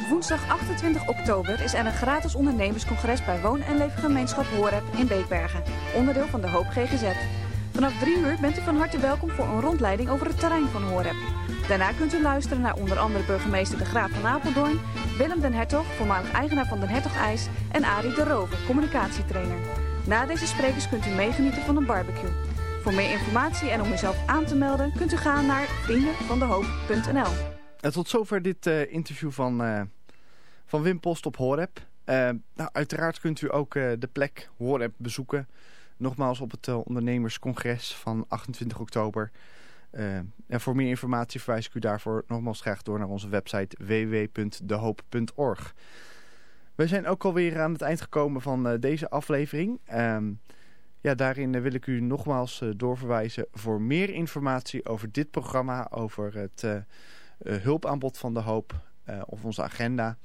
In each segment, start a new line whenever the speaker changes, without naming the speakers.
Op woensdag 28 oktober is er een gratis ondernemerscongres bij Woon- en Leefgemeenschap Horeb in Beekbergen, onderdeel van de Hoop GGZ. Vanaf 3 uur bent u van harte welkom voor een rondleiding over het terrein van Horeb. Daarna kunt u luisteren naar onder andere burgemeester De Graaf van Apeldoorn, Willem den Hertog, voormalig eigenaar van Den Hertog IJs en Arie de Rover, communicatietrainer. Na deze sprekers kunt u meegenieten van een barbecue. Voor meer informatie en om uzelf aan te melden kunt u gaan naar vriendenvandehoop.nl.
En tot zover dit uh, interview van, uh, van Wim Post op Horeb. Uh, nou, uiteraard kunt u ook de plek Horeb bezoeken. Nogmaals op het ondernemerscongres van 28 oktober. en voor meer informatie verwijs ik u daarvoor nogmaals graag door naar onze website www.dehoop.org. We zijn ook alweer aan het eind gekomen van deze aflevering. Ehm, ja, daarin wil ik u nogmaals doorverwijzen voor meer informatie over dit programma, over het uh, hulpaanbod van de hoop of onze agenda,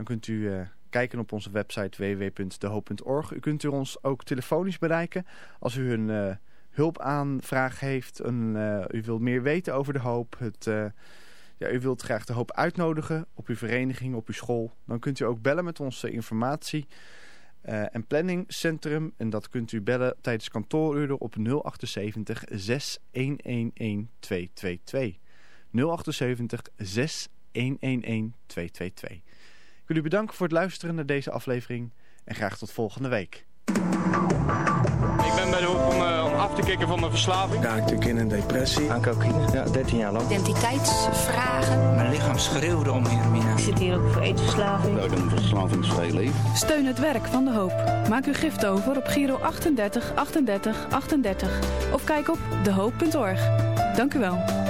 dan kunt u uh, kijken op onze website www.dehoop.org. U kunt u ons ook telefonisch bereiken als u een hulpaanvraag heeft, een, u wilt meer weten over de hoop, het, ja, u wilt graag de hoop uitnodigen op uw vereniging, op uw school, dan kunt u ook bellen met onze informatie. Uh, en planningcentrum. En dat kunt u bellen tijdens kantooruren op 078 6111 222. 078 6111 222. Ik wil u bedanken voor het luisteren naar deze aflevering en graag tot volgende week.
Ik ben bij de hoek om, uh, om af te kicken van mijn verslaving.
Ja, ik in een depressie.
Aan cocaïne, ja, 13 jaar lang.
Identiteitsvragen.
Mijn lichaam schreeuwde om meer
Ik zit hier ook voor eetverslaving.
Ik ben verslavingsvrij leven.
Steun het werk van de hoop. Maak uw gift over op Giro 38 38 38 of kijk op dehoop.org. Dank u wel.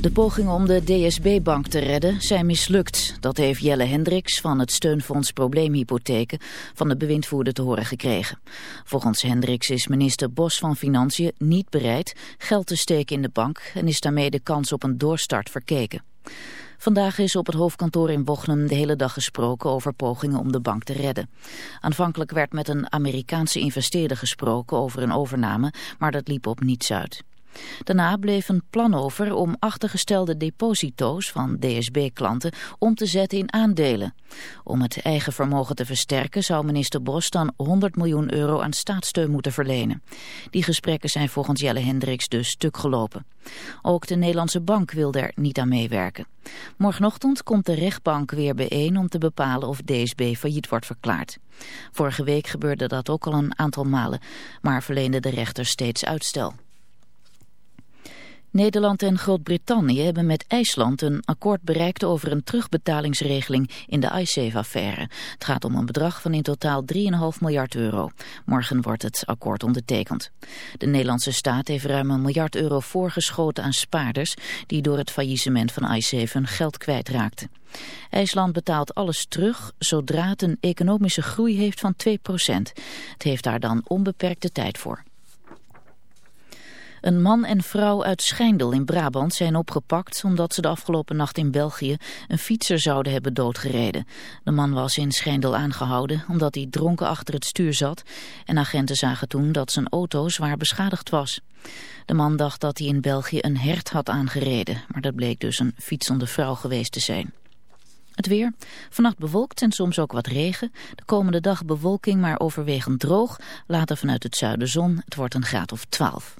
De pogingen om de DSB-bank te redden zijn mislukt. Dat heeft Jelle Hendricks van het steunfonds Probleemhypotheken van de bewindvoerder te horen gekregen. Volgens Hendricks is minister Bos van Financiën niet bereid geld te steken in de bank en is daarmee de kans op een doorstart verkeken. Vandaag is op het hoofdkantoor in Bochum de hele dag gesproken over pogingen om de bank te redden. Aanvankelijk werd met een Amerikaanse investeerder gesproken over een overname, maar dat liep op niets uit. Daarna bleef een plan over om achtergestelde deposito's van DSB-klanten om te zetten in aandelen. Om het eigen vermogen te versterken zou minister Bos dan 100 miljoen euro aan staatssteun moeten verlenen. Die gesprekken zijn volgens Jelle Hendricks dus stuk gelopen. Ook de Nederlandse bank wil er niet aan meewerken. Morgenochtend komt de rechtbank weer bijeen om te bepalen of DSB failliet wordt verklaard. Vorige week gebeurde dat ook al een aantal malen, maar verleende de rechter steeds uitstel. Nederland en Groot-Brittannië hebben met IJsland een akkoord bereikt over een terugbetalingsregeling in de iSafe-affaire. Het gaat om een bedrag van in totaal 3,5 miljard euro. Morgen wordt het akkoord ondertekend. De Nederlandse staat heeft ruim een miljard euro voorgeschoten aan spaarders die door het faillissement van iSafe hun geld kwijtraakten. IJsland betaalt alles terug zodra het een economische groei heeft van 2% Het heeft daar dan onbeperkte tijd voor. Een man en vrouw uit Schijndel in Brabant zijn opgepakt omdat ze de afgelopen nacht in België een fietser zouden hebben doodgereden. De man was in Schijndel aangehouden omdat hij dronken achter het stuur zat en agenten zagen toen dat zijn auto zwaar beschadigd was. De man dacht dat hij in België een hert had aangereden, maar dat bleek dus een fietsende vrouw geweest te zijn. Het weer. Vannacht bewolkt en soms ook wat regen. De komende dag bewolking, maar overwegend droog. Later vanuit het zuiden zon. Het wordt een graad of 12.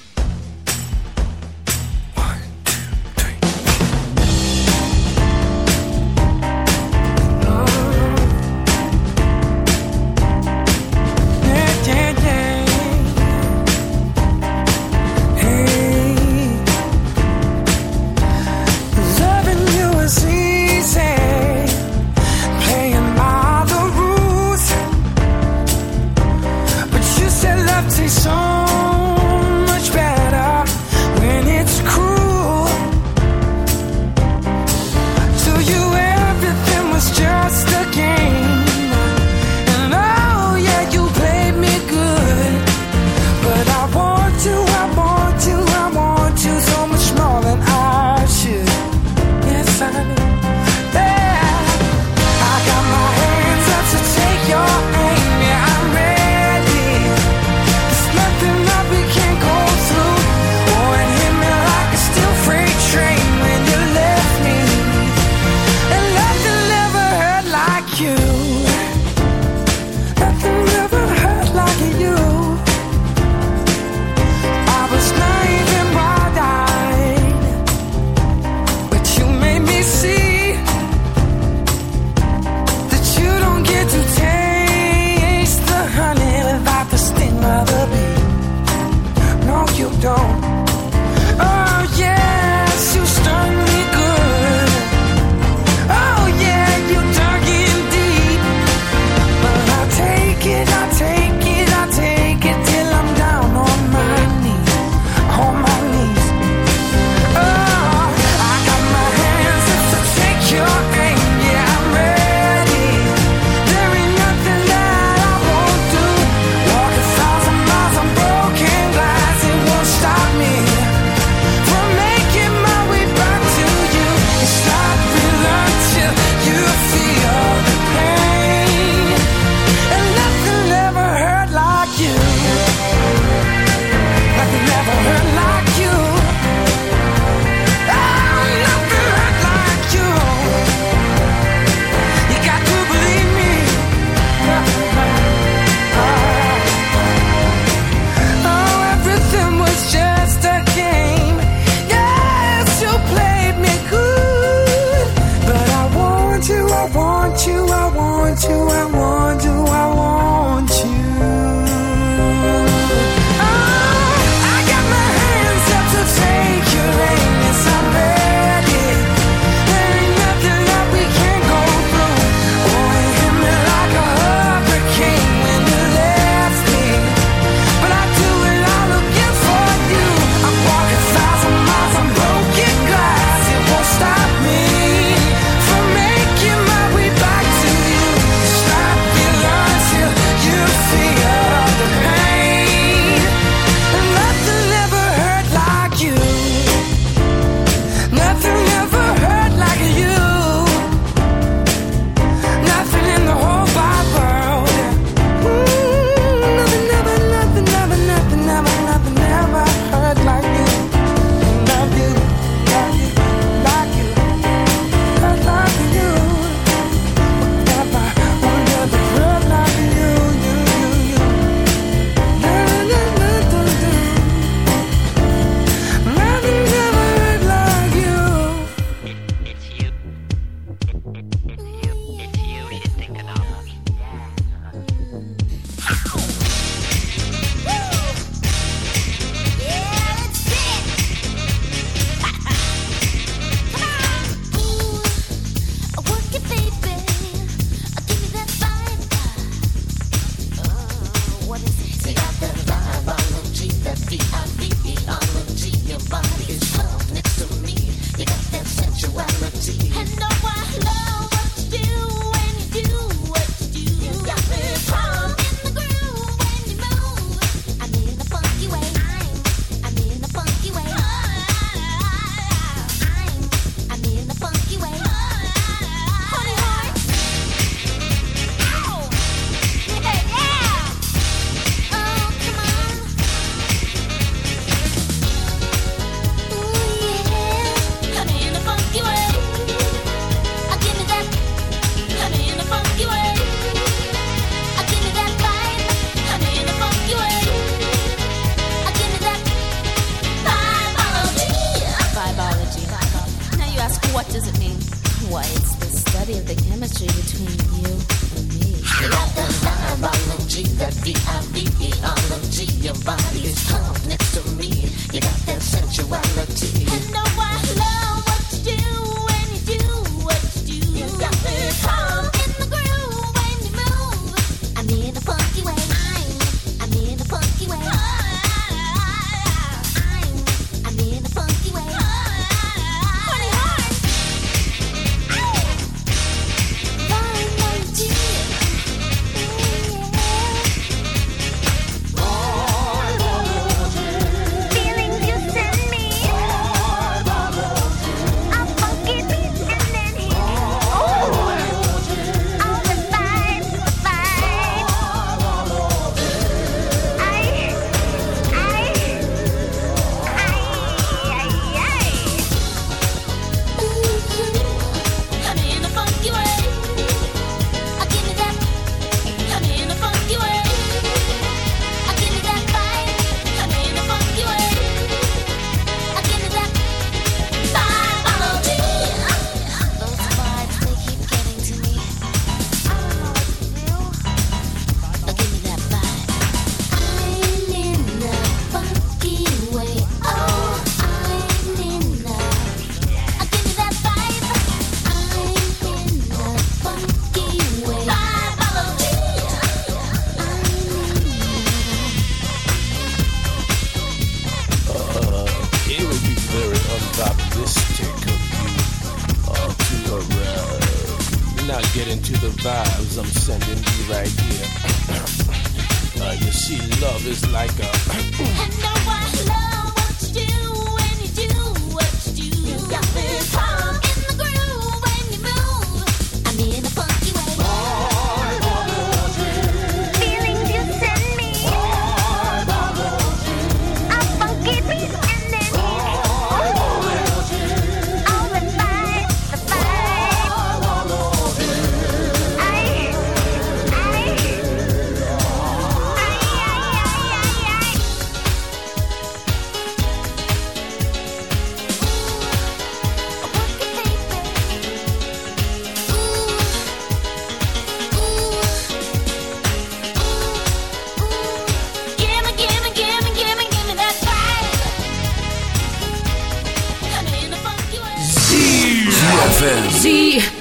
Yeah.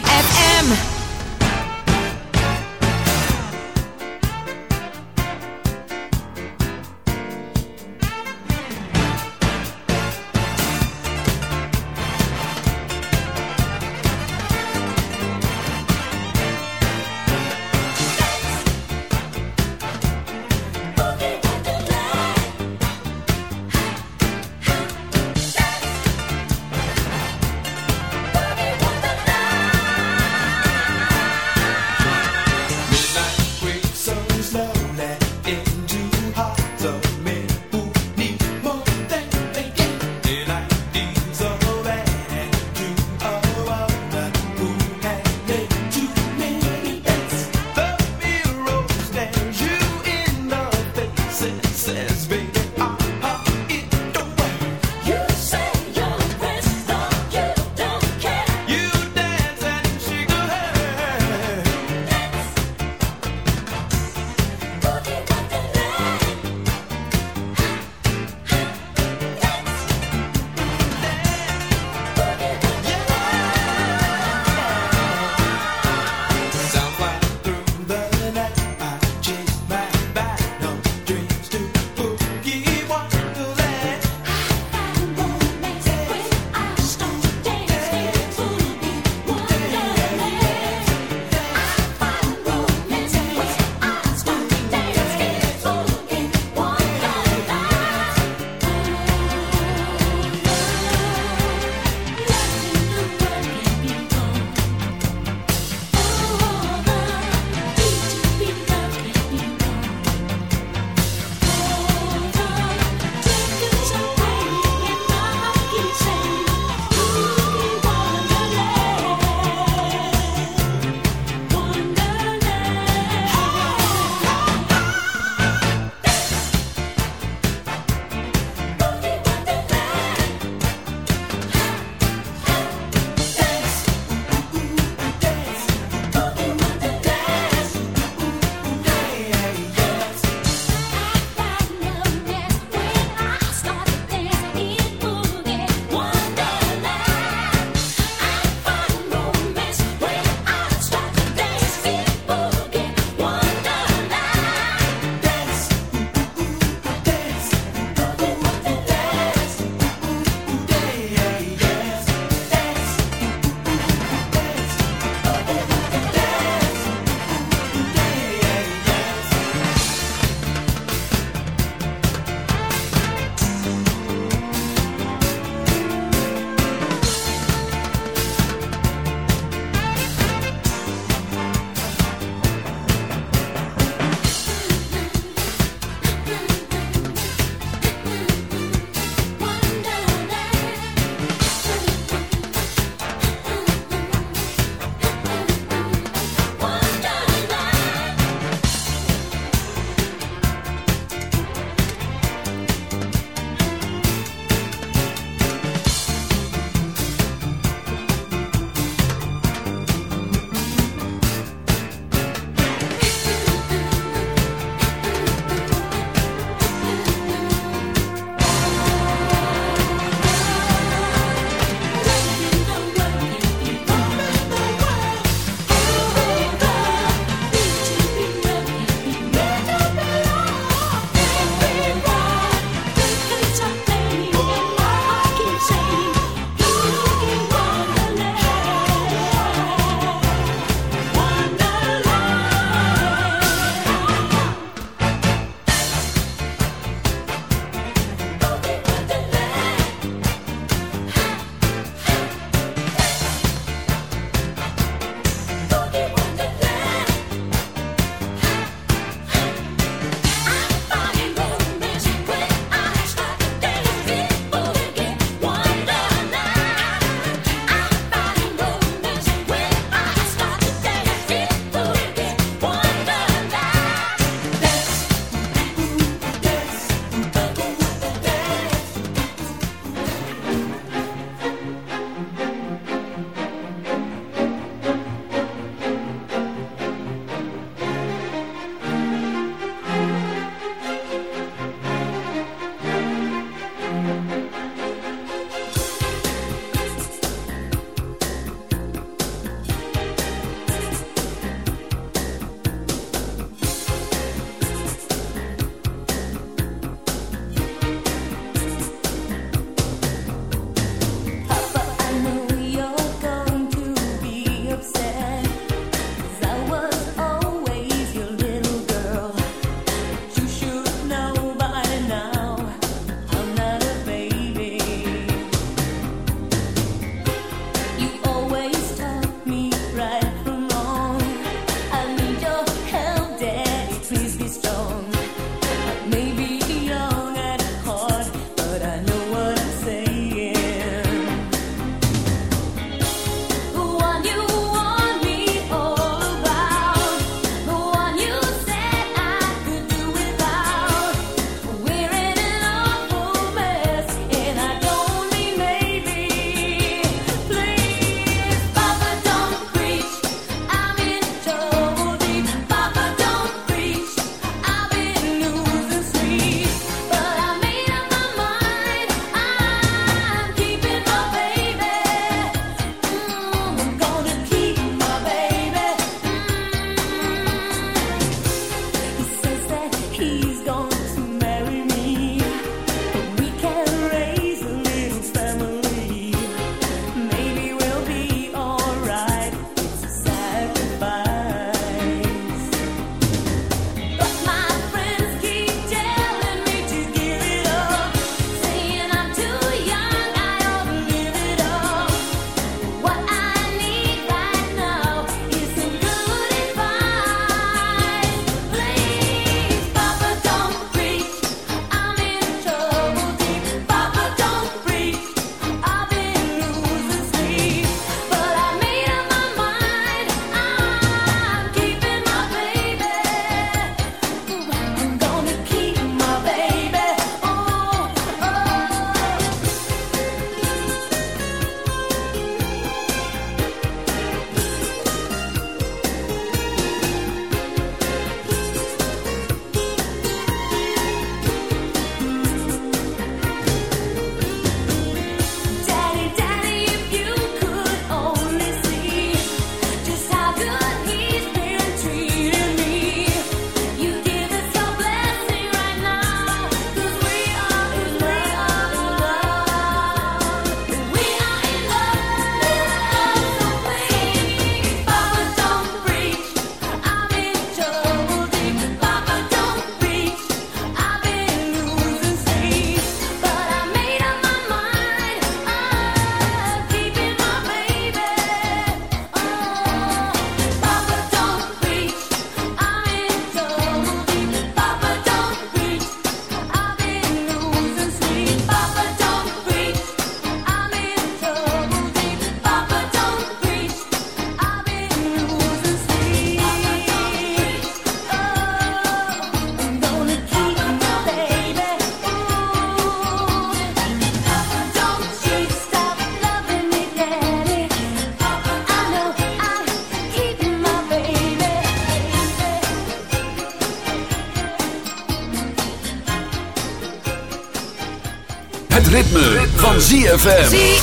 ZFM.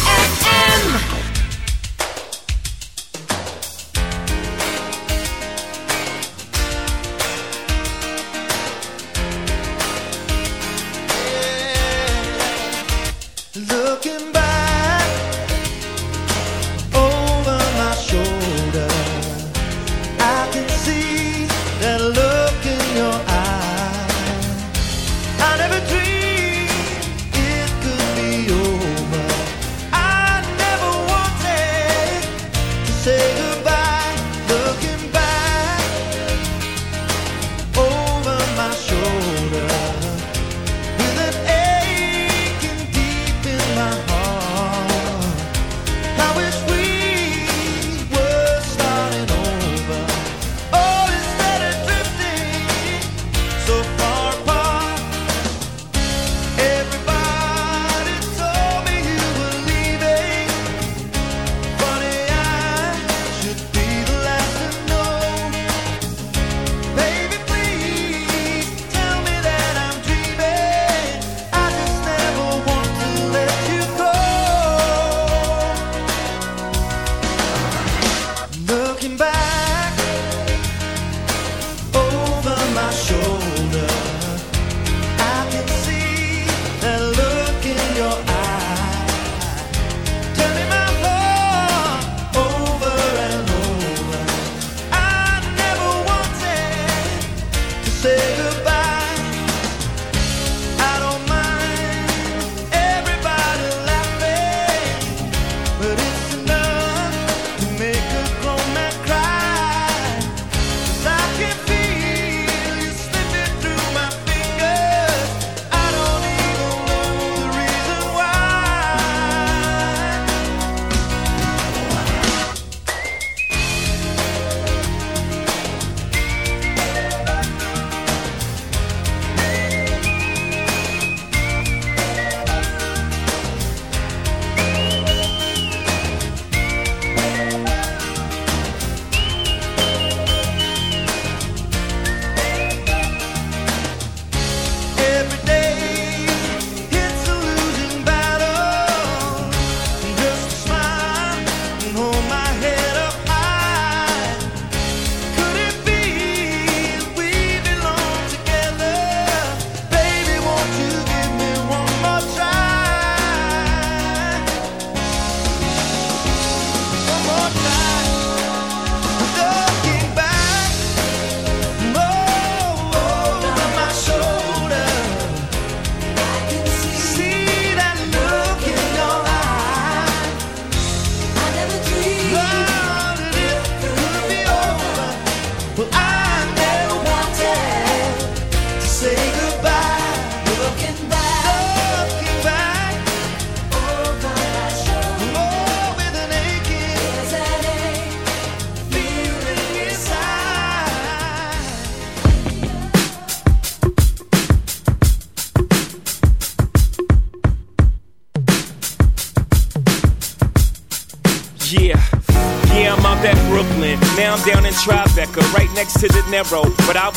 narrow, but I'll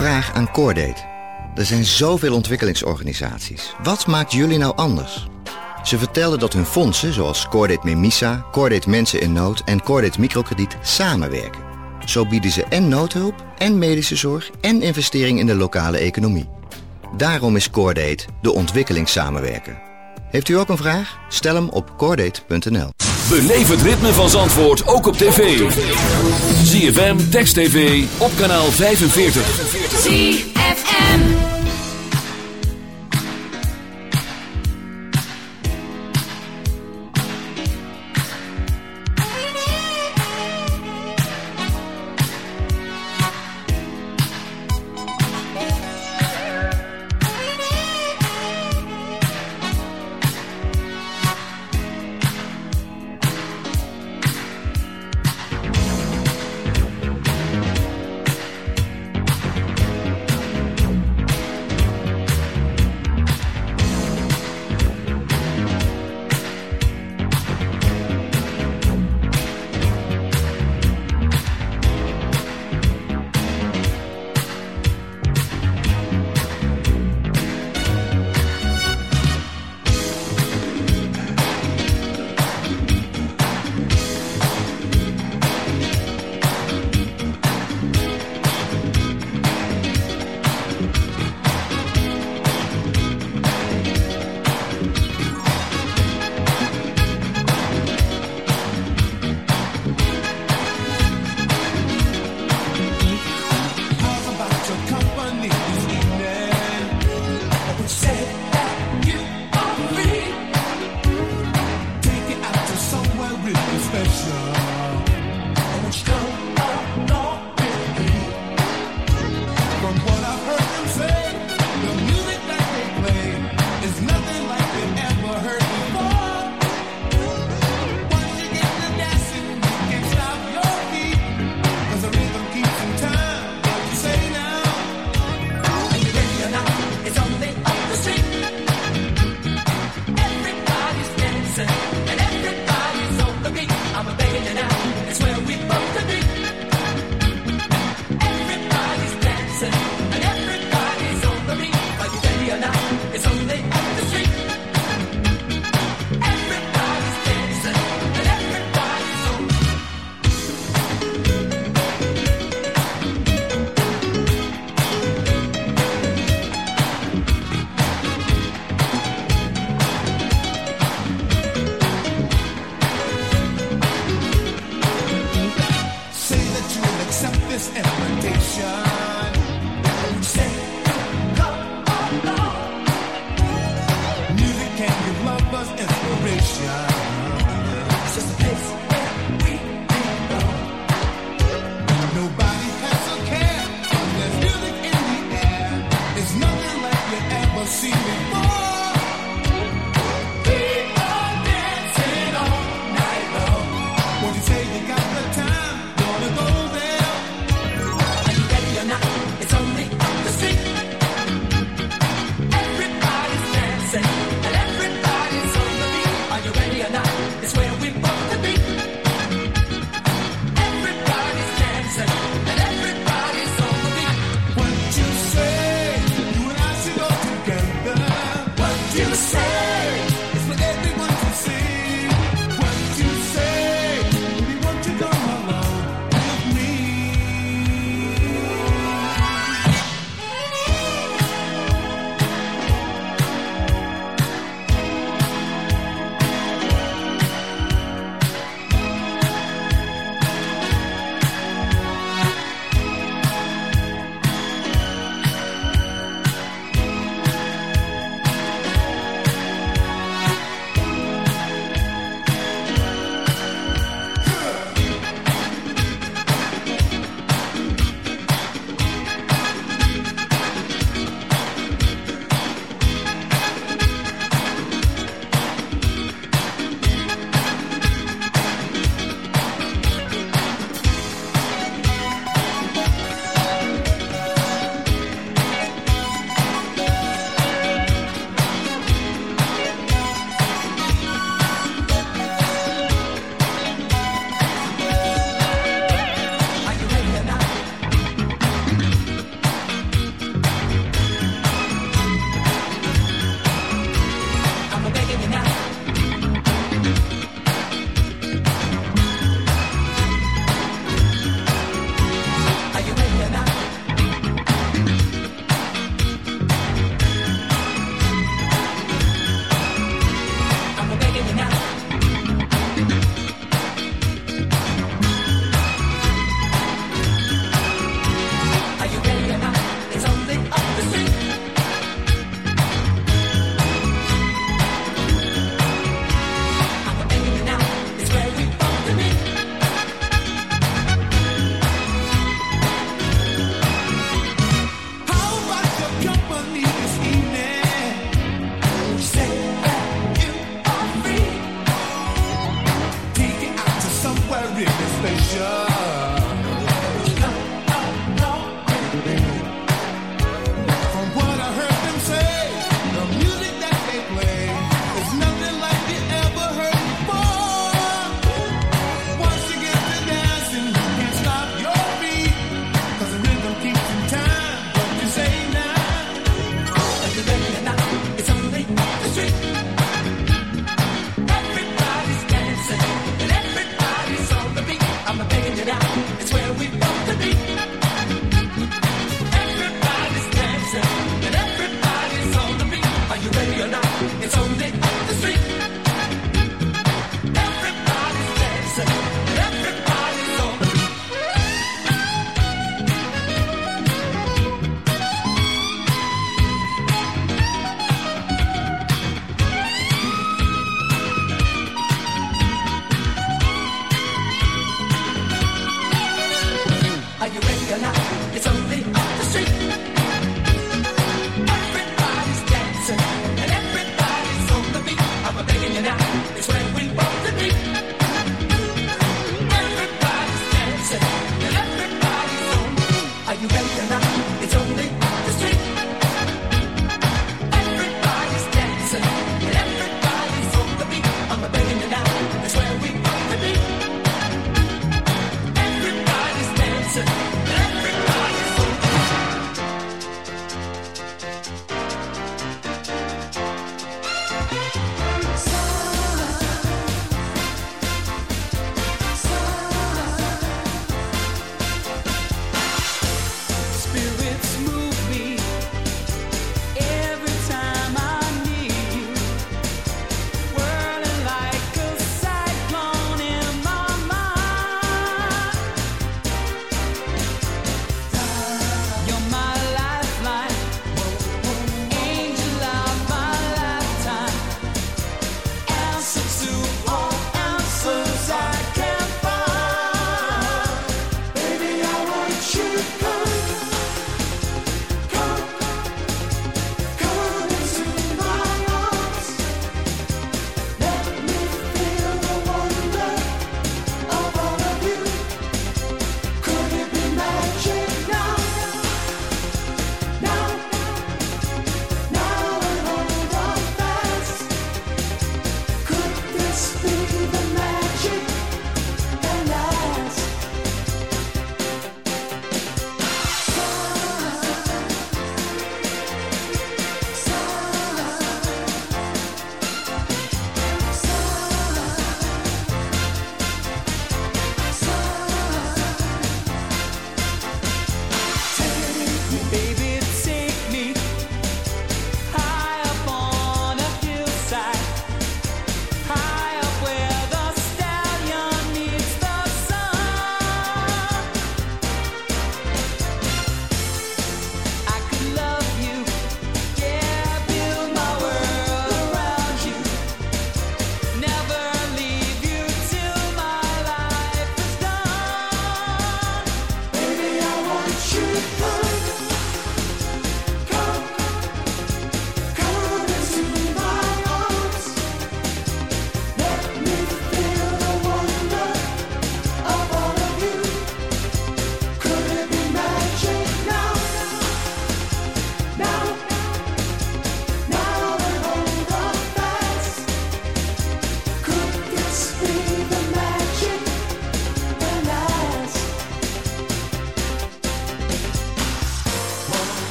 Vraag aan Coordate. Er zijn zoveel ontwikkelingsorganisaties. Wat maakt jullie nou anders? Ze vertelden dat hun fondsen, zoals Coordate Memisa, Coordate Mensen in Nood en Coordate Microkrediet, samenwerken. Zo bieden ze en noodhulp, en medische zorg, en investering in de lokale economie. Daarom is Coordate de ontwikkelingssamenwerker. Heeft u ook een vraag? Stel hem op coordate.nl.
Beleef het ritme van Zandvoort ook op tv. ZFM, Text TV, op kanaal 45.
ZFM.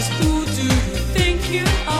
Just who do you think you are?